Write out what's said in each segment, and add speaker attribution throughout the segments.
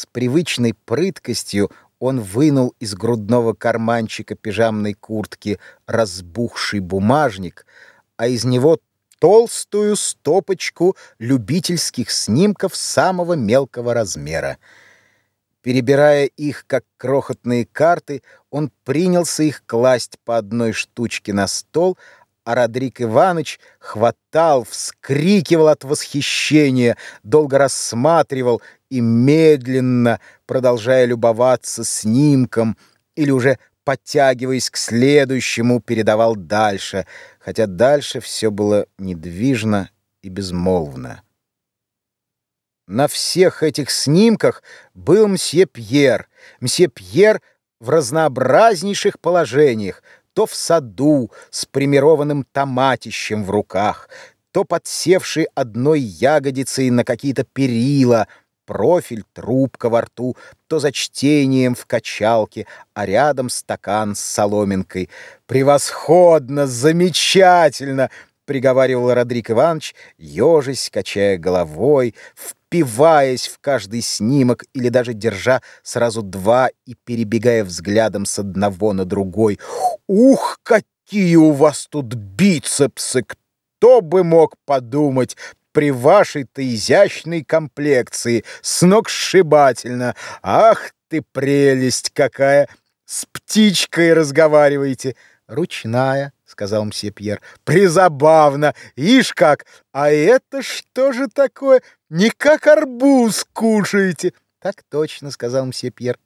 Speaker 1: С привычной прыткостью он вынул из грудного карманчика пижамной куртки разбухший бумажник, а из него толстую стопочку любительских снимков самого мелкого размера. Перебирая их, как крохотные карты, он принялся их класть по одной штучке на стол, а Родрик Иванович хватал, вскрикивал от восхищения, долго рассматривал и медленно, продолжая любоваться снимком или уже подтягиваясь к следующему, передавал дальше, хотя дальше все было недвижно и безмолвно. На всех этих снимках был мсье Пьер. Мсье Пьер в разнообразнейших положениях, то в саду с примированным томатищем в руках, то подсевший одной ягодицей на какие-то перила — профиль, трубка во рту, то за чтением в качалке, а рядом стакан с соломинкой. «Превосходно! Замечательно!» — приговаривал Родрик Иванович, ежась, качая головой, впиваясь в каждый снимок или даже держа сразу два и перебегая взглядом с одного на другой. «Ух, какие у вас тут бицепсы! Кто бы мог подумать! при вашей-то изящной комплекции, сногсшибательно. Ах ты прелесть какая! С птичкой разговариваете. Ручная, — сказал мсье Пьер. «Призабавно! Ишь как! А это что же такое? Не как арбуз кушаете!» «Так точно», — сказал мсье Пьер.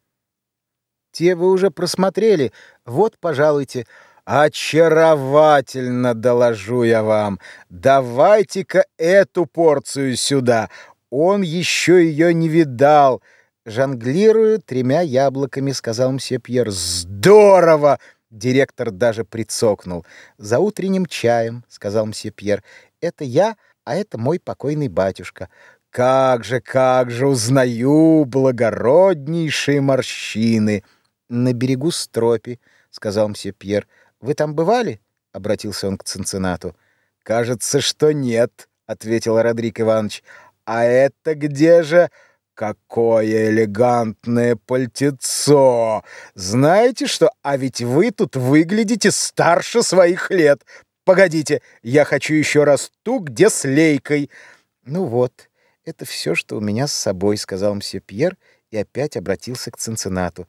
Speaker 1: «Те вы уже просмотрели. Вот, пожалуйте». «Очаровательно, доложу я вам! Давайте-ка эту порцию сюда! Он еще ее не видал!» «Жонглирую тремя яблоками», — сказал мсье Пьер. «Здорово!» — директор даже прицокнул. «За утренним чаем», — сказал мсье Пьер. «Это я, а это мой покойный батюшка». «Как же, как же, узнаю благороднейшие морщины!» «На берегу стропи», — сказал мсье Пьер. Вы там бывали?» — обратился он к Цинциннату. «Кажется, что нет», — ответил Родрик Иванович. «А это где же...» «Какое элегантное пальтецо! Знаете что, а ведь вы тут выглядите старше своих лет. Погодите, я хочу еще раз ту, где с лейкой». «Ну вот, это все, что у меня с собой», — сказал мсье Пьер и опять обратился к Цинциннату.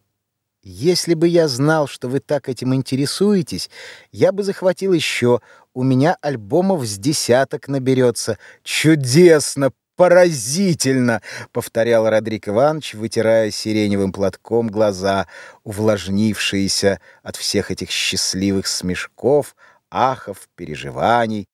Speaker 1: Если бы я знал, что вы так этим интересуетесь, я бы захватил еще. У меня альбомов с десяток наберется. Чудесно, поразительно, повторял Родрик Иванович, вытирая сиреневым платком глаза, увлажнившиеся от всех этих счастливых смешков, ахов, переживаний.